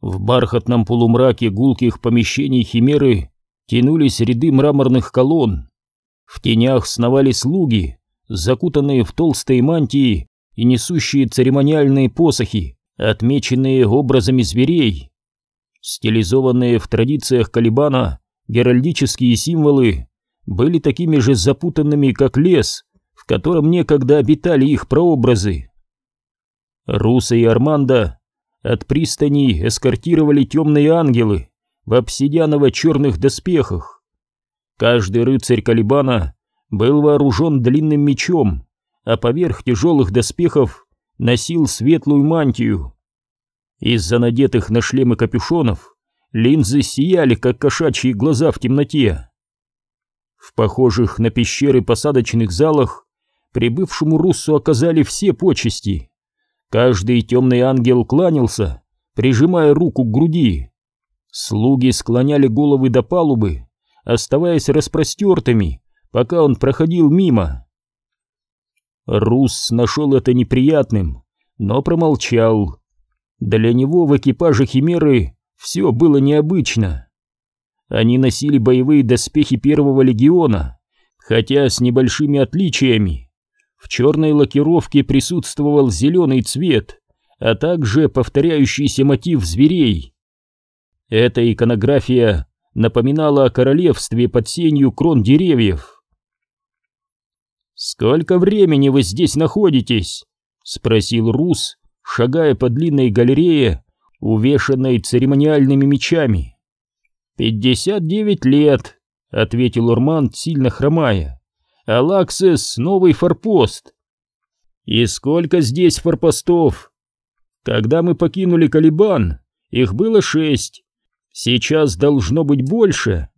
В бархатном полумраке гулких помещений химеры тянулись ряды мраморных колонн. В тенях сновали слуги, закутанные в толстые мантии и несущие церемониальные посохи, отмеченные образами зверей. Стилизованные в традициях Калибана геральдические символы были такими же запутанными, как лес, в котором некогда обитали их прообразы. Руса и Армандо от пристани эскортировали темные ангелы в обсидианово-черных доспехах. Каждый рыцарь Калибана был вооружен длинным мечом, а поверх тяжелых доспехов носил светлую мантию. Из-за надетых на шлемы капюшонов линзы сияли, как кошачьи глаза в темноте. В похожих на пещеры посадочных залах прибывшему Руссу оказали все почести. Каждый темный ангел кланялся, прижимая руку к груди. Слуги склоняли головы до палубы, оставаясь распростертыми, пока он проходил мимо. Рус нашел это неприятным, но промолчал. Для него в экипаже Химеры все было необычно. Они носили боевые доспехи первого легиона, хотя с небольшими отличиями. В черной лакировке присутствовал зеленый цвет, а также повторяющийся мотив зверей. Эта иконография напоминала о королевстве под сенью крон деревьев. «Сколько времени вы здесь находитесь?» — спросил Рус, шагая по длинной галерее, увешанной церемониальными мечами. «Пятьдесят девять лет», — ответил Урмант, сильно хромая. «Алаксес — новый форпост». «И сколько здесь форпостов?» «Когда мы покинули Калибан, их было шесть. Сейчас должно быть больше».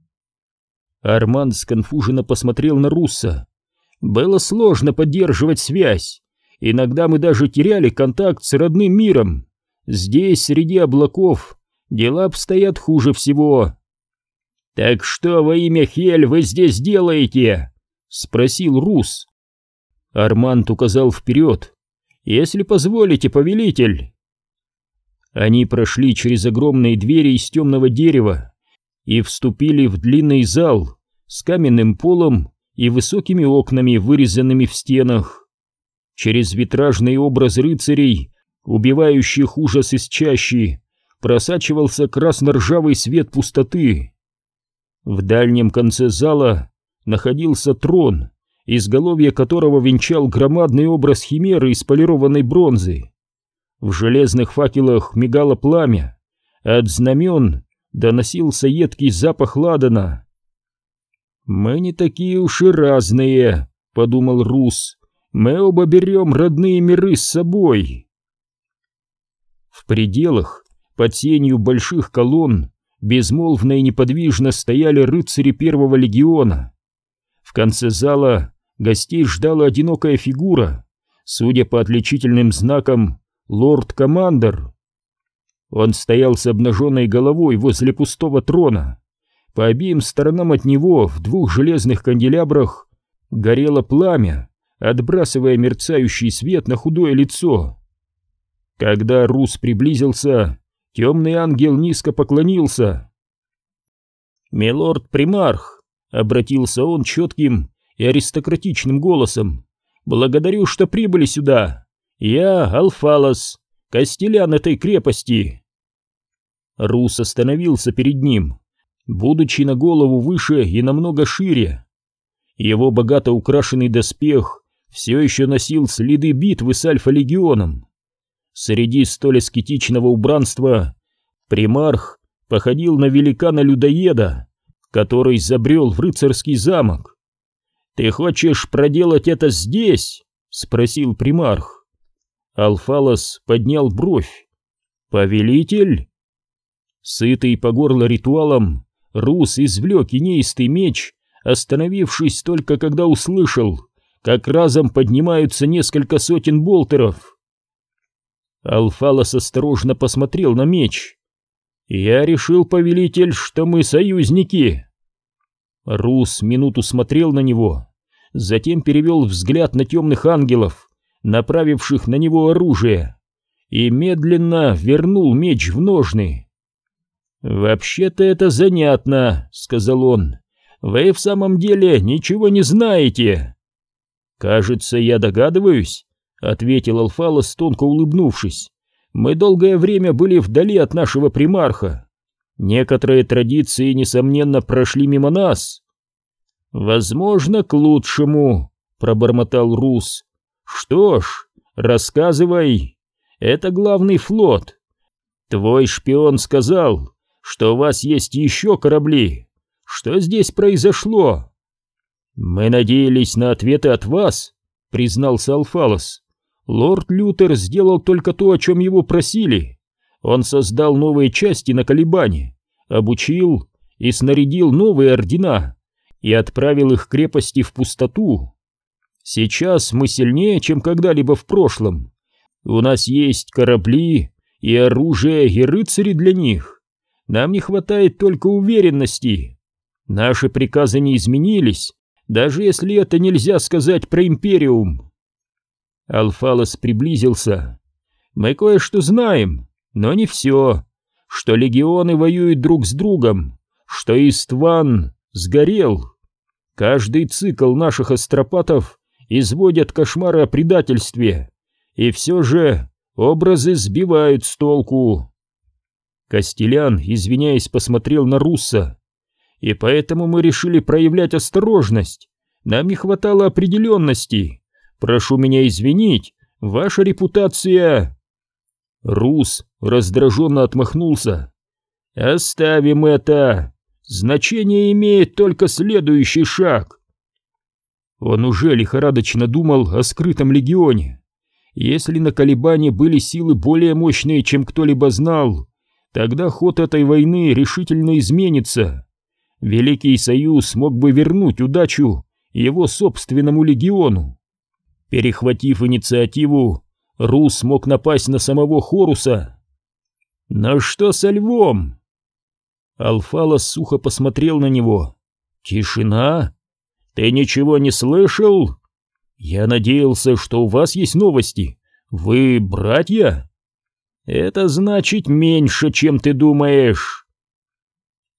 Арман сконфуженно посмотрел на Русса. Было сложно поддерживать связь. Иногда мы даже теряли контакт с родным миром. Здесь, среди облаков, дела обстоят хуже всего. «Так что во имя Хель вы здесь делаете?» — спросил Рус. Арманд указал вперед. «Если позволите, повелитель». Они прошли через огромные двери из темного дерева и вступили в длинный зал с каменным полом и высокими окнами, вырезанными в стенах. Через витражный образ рыцарей, убивающих ужас из чащи, просачивался красно-ржавый свет пустоты. В дальнем конце зала находился трон, изголовье которого венчал громадный образ химеры из полированной бронзы. В железных факелах мигало пламя, от знамен доносился едкий запах ладана. «Мы не такие уж и разные», — подумал Рус. «Мы оба берем родные миры с собой». В пределах, под сенью больших колонн, безмолвно и неподвижно стояли рыцари первого легиона. В конце зала гостей ждала одинокая фигура, судя по отличительным знакам, лорд-командер. Он стоял с обнаженной головой возле пустого трона. По обеим сторонам от него в двух железных канделябрах горело пламя, отбрасывая мерцающий свет на худое лицо. Когда Рус приблизился, темный ангел низко поклонился. «Милорд-примарх», — обратился он четким и аристократичным голосом, — «благодарю, что прибыли сюда. Я Алфалос, костелян этой крепости». Рус остановился перед ним, будучи на голову выше и намного шире. Его богато украшенный доспех все еще носил следы битвы с Альфа-легионом. Среди столь аскетичного убранства примарх походил на великана-людоеда, который забрел в рыцарский замок. «Ты хочешь проделать это здесь?» — спросил примарх. Алфалос поднял бровь. «Повелитель?» Сытый по горло ритуалом, Рус извлек инеистый меч, остановившись только когда услышал, как разом поднимаются несколько сотен болтеров. Алфалос осторожно посмотрел на меч. «Я решил, повелитель, что мы союзники». Рус минуту смотрел на него, затем перевел взгляд на темных ангелов, направивших на него оружие, и медленно вернул меч в ножны. «Вообще-то это занятно», — сказал он. «Вы в самом деле ничего не знаете». «Кажется, я догадываюсь», — ответил Алфалос, тонко улыбнувшись. «Мы долгое время были вдали от нашего примарха. Некоторые традиции, несомненно, прошли мимо нас». «Возможно, к лучшему», — пробормотал Рус. «Что ж, рассказывай. Это главный флот. Твой шпион сказал, что у вас есть еще корабли. Что здесь произошло?» «Мы надеялись на ответы от вас», — признался Алфалос. «Лорд Лютер сделал только то, о чем его просили. Он создал новые части на Колебане, обучил и снарядил новые ордена и отправил их крепости в пустоту. Сейчас мы сильнее, чем когда-либо в прошлом. У нас есть корабли и оружие, и рыцари для них. Нам не хватает только уверенности. Наши приказы не изменились, даже если это нельзя сказать про Империум. Алфалос приблизился. Мы кое-что знаем, но не все. Что легионы воюют друг с другом, что Истван сгорел. Каждый цикл наших астропатов изводят кошмары о предательстве, и все же образы сбивают с толку. Костелян, извиняясь, посмотрел на Русса. И поэтому мы решили проявлять осторожность. Нам не хватало определенности. Прошу меня извинить, ваша репутация... Рус раздраженно отмахнулся. «Оставим это. Значение имеет только следующий шаг». Он уже лихорадочно думал о скрытом легионе. Если на Колебане были силы более мощные, чем кто-либо знал, тогда ход этой войны решительно изменится. Великий Союз мог бы вернуть удачу его собственному легиону. Перехватив инициативу, Рус мог напасть на самого Хоруса. «Но что со львом?» Алфалос сухо посмотрел на него. «Тишина? Ты ничего не слышал? Я надеялся, что у вас есть новости. Вы братья?» «Это значит меньше, чем ты думаешь».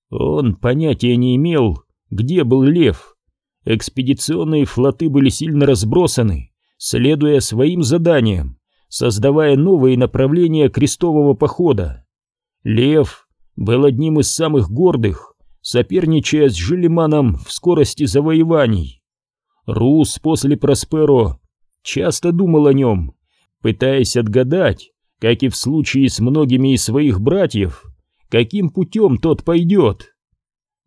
Он понятия не имел, где был лев. Экспедиционные флоты были сильно разбросаны, следуя своим заданиям создавая новые направления крестового похода. Лев был одним из самых гордых, соперничая с Жилиманом в скорости завоеваний. Рус после Просперо часто думал о нем, пытаясь отгадать, как и в случае с многими из своих братьев, каким путем тот пойдет.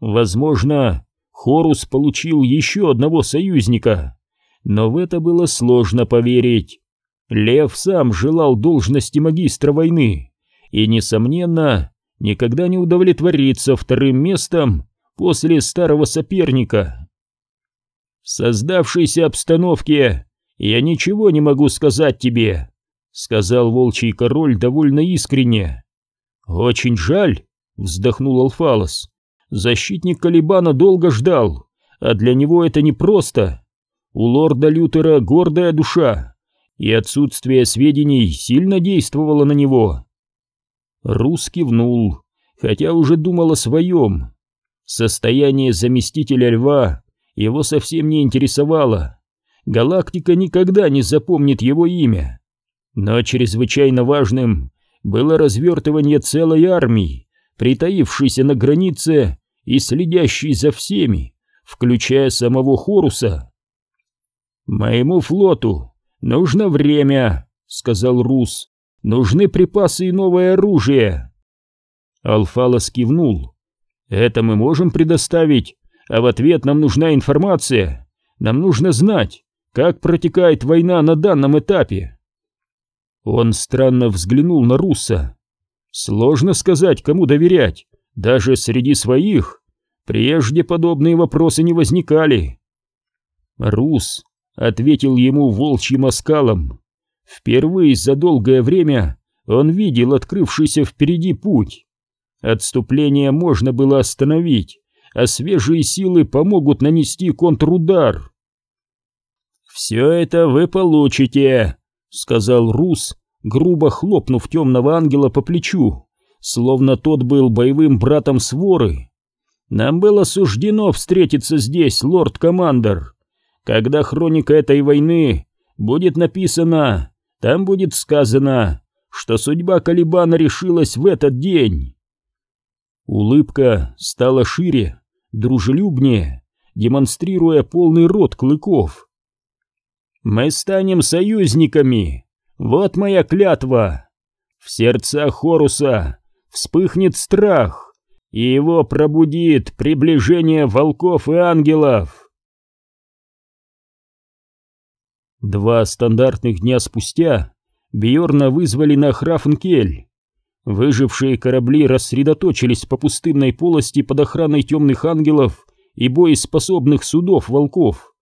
Возможно, Хорус получил еще одного союзника, но в это было сложно поверить. Лев сам желал должности магистра войны и, несомненно, никогда не удовлетворится вторым местом после старого соперника. В создавшейся обстановке я ничего не могу сказать тебе, сказал волчий король довольно искренне. Очень жаль, вздохнул Алфалос. Защитник Калибана долго ждал, а для него это непросто. У лорда Лютера гордая душа, и отсутствие сведений сильно действовало на него. Рус кивнул, хотя уже думал о своем. Состояние заместителя льва его совсем не интересовало. Галактика никогда не запомнит его имя. Но чрезвычайно важным было развертывание целой армии, притаившейся на границе и следящей за всеми, включая самого Хоруса. Моему флоту «Нужно время», — сказал Рус. «Нужны припасы и новое оружие». Алфалос кивнул. «Это мы можем предоставить, а в ответ нам нужна информация. Нам нужно знать, как протекает война на данном этапе». Он странно взглянул на Руса. «Сложно сказать, кому доверять, даже среди своих. Прежде подобные вопросы не возникали». Рус ответил ему волчьим оскалом. Впервые за долгое время он видел открывшийся впереди путь. Отступление можно было остановить, а свежие силы помогут нанести контрудар. «Все это вы получите», — сказал Рус, грубо хлопнув темного ангела по плечу, словно тот был боевым братом своры. Нам было суждено встретиться здесь, лорд-командер. Когда хроника этой войны будет написана, там будет сказано, что судьба Калибана решилась в этот день. Улыбка стала шире, дружелюбнее, демонстрируя полный рот клыков. «Мы станем союзниками! Вот моя клятва! В сердцах Хоруса вспыхнет страх, и его пробудит приближение волков и ангелов!» Два стандартных дня спустя Бьорна вызвали на Храфенкель. Выжившие корабли рассредоточились по пустынной полости под охраной темных ангелов и боеспособных судов волков.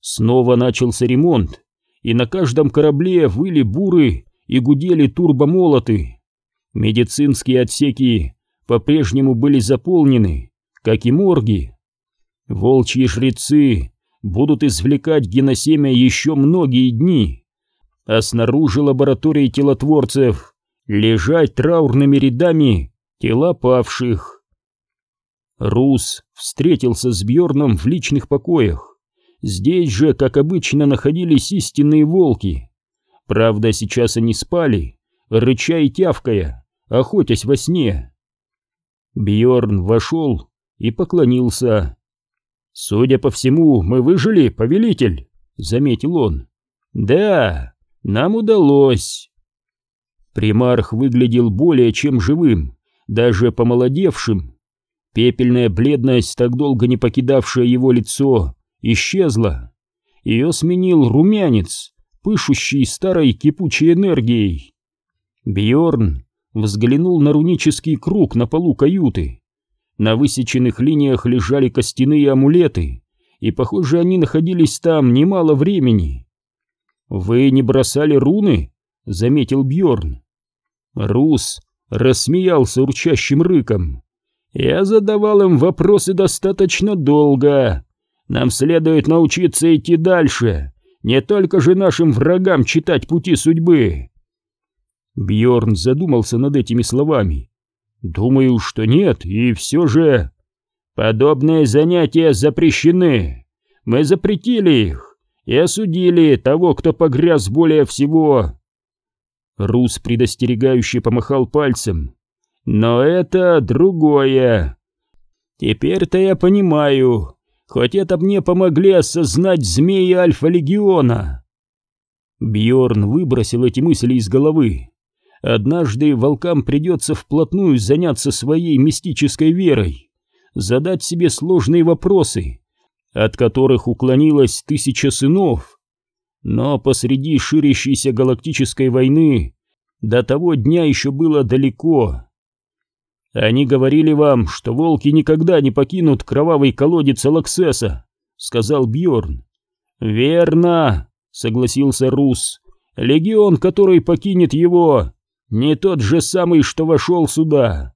Снова начался ремонт, и на каждом корабле выли буры и гудели турбомолоты. Медицинские отсеки по-прежнему были заполнены, как и морги. Волчьи жрецы будут извлекать геносемя еще многие дни, а снаружи лаборатории телотворцев лежать траурными рядами тела павших. Рус встретился с Бьорном в личных покоях. Здесь же, как обычно, находились истинные волки. Правда, сейчас они спали, рыча и тявкая, охотясь во сне. Бьорн вошел и поклонился. «Судя по всему, мы выжили, повелитель», — заметил он. «Да, нам удалось». Примарх выглядел более чем живым, даже помолодевшим. Пепельная бледность, так долго не покидавшая его лицо, исчезла. Ее сменил румянец, пышущий старой кипучей энергией. Бьорн взглянул на рунический круг на полу каюты. На высеченных линиях лежали костяные амулеты, и, похоже, они находились там немало времени. «Вы не бросали руны?» — заметил Бьорн. Рус рассмеялся урчащим рыком. «Я задавал им вопросы достаточно долго. Нам следует научиться идти дальше, не только же нашим врагам читать пути судьбы». Бьорн задумался над этими словами. «Думаю, что нет, и все же...» «Подобные занятия запрещены. Мы запретили их и осудили того, кто погряз более всего Рус предостерегающе помахал пальцем. «Но это другое. Теперь-то я понимаю, хоть это мне помогли осознать змеи Альфа-Легиона». Бьорн выбросил эти мысли из головы. Однажды волкам придется вплотную заняться своей мистической верой, задать себе сложные вопросы, от которых уклонилась тысяча сынов, но посреди ширящейся галактической войны до того дня еще было далеко. Они говорили вам, что волки никогда не покинут кровавый колодец Алаксеса, сказал Бьорн. Верно, согласился Рус. Легион, который покинет его, не тот же самый, что вошел сюда.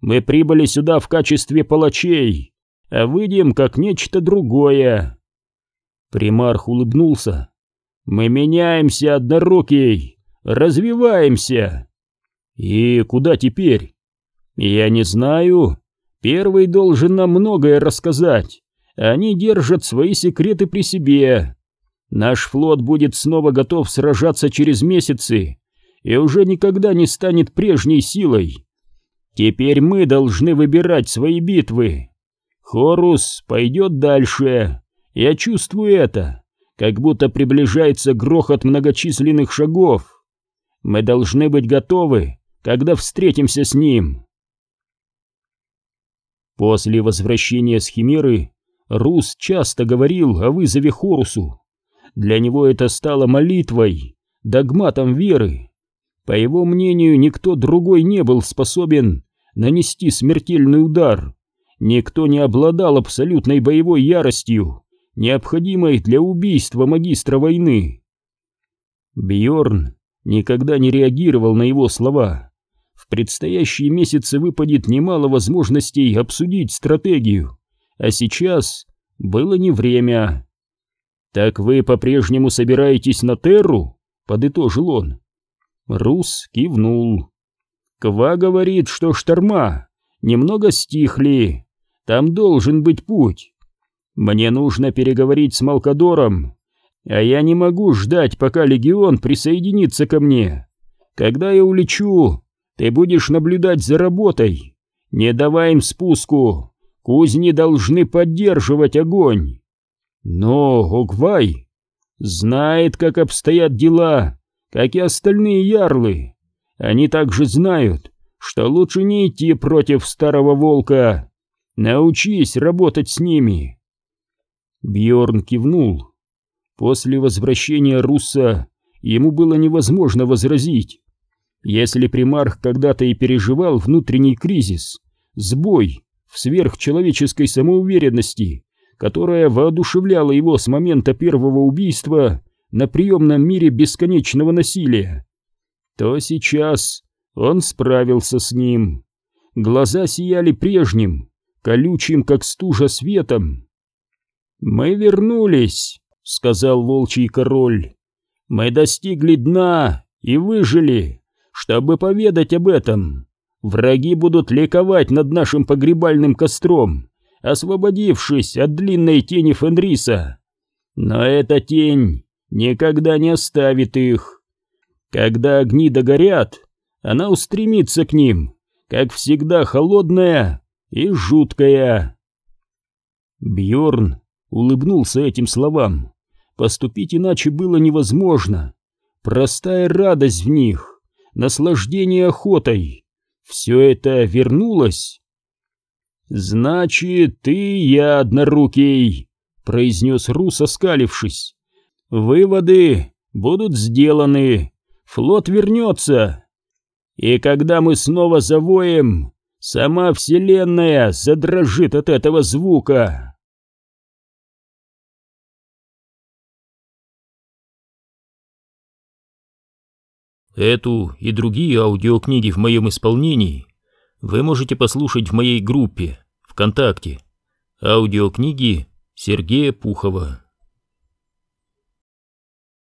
Мы прибыли сюда в качестве палачей, а выйдем как нечто другое. Примарх улыбнулся. Мы меняемся, однорукий, развиваемся. И куда теперь? Я не знаю. Первый должен нам многое рассказать. Они держат свои секреты при себе. Наш флот будет снова готов сражаться через месяцы и уже никогда не станет прежней силой. Теперь мы должны выбирать свои битвы. Хорус пойдет дальше. Я чувствую это как будто приближается грохот многочисленных шагов. Мы должны быть готовы, когда встретимся с ним. После возвращения с Химеры Рус часто говорил о вызове Хорусу. Для него это стало молитвой, догматом веры. По его мнению, никто другой не был способен нанести смертельный удар. Никто не обладал абсолютной боевой яростью необходимой для убийства магистра войны. Бьорн никогда не реагировал на его слова. В предстоящие месяцы выпадет немало возможностей обсудить стратегию, а сейчас было не время. «Так вы по-прежнему собираетесь на Терру?» — подытожил он. Рус кивнул. Ква говорит, что шторма немного стихли, там должен быть путь. Мне нужно переговорить с Малкадором, а я не могу ждать, пока легион присоединится ко мне. Когда я улечу, ты будешь наблюдать за работой. Не давай им спуску, кузни должны поддерживать огонь. Но Огвай знает, как обстоят дела, как и остальные ярлы. Они также знают, что лучше не идти против старого волка. Научись работать с ними. Бьорн кивнул. После возвращения Русса ему было невозможно возразить. Если примарх когда-то и переживал внутренний кризис, сбой в сверхчеловеческой самоуверенности, которая воодушевляла его с момента первого убийства на приемном мире бесконечного насилия, то сейчас он справился с ним. Глаза сияли прежним, колючим, как стужа, светом. «Мы вернулись», — сказал волчий король. «Мы достигли дна и выжили, чтобы поведать об этом. Враги будут ликовать над нашим погребальным костром, освободившись от длинной тени Фенриса. Но эта тень никогда не оставит их. Когда огни догорят, она устремится к ним, как всегда холодная и жуткая». Бьорн улыбнулся этим словам. Поступить иначе было невозможно. Простая радость в них, наслаждение охотой. Все это вернулось. «Значит, ты я однорукий», — произнес Рус, оскалившись. «Выводы будут сделаны, флот вернется. И когда мы снова завоем, сама Вселенная задрожит от этого звука». Эту и другие аудиокниги в моем исполнении вы можете послушать в моей группе ВКонтакте. Аудиокниги Сергея Пухова.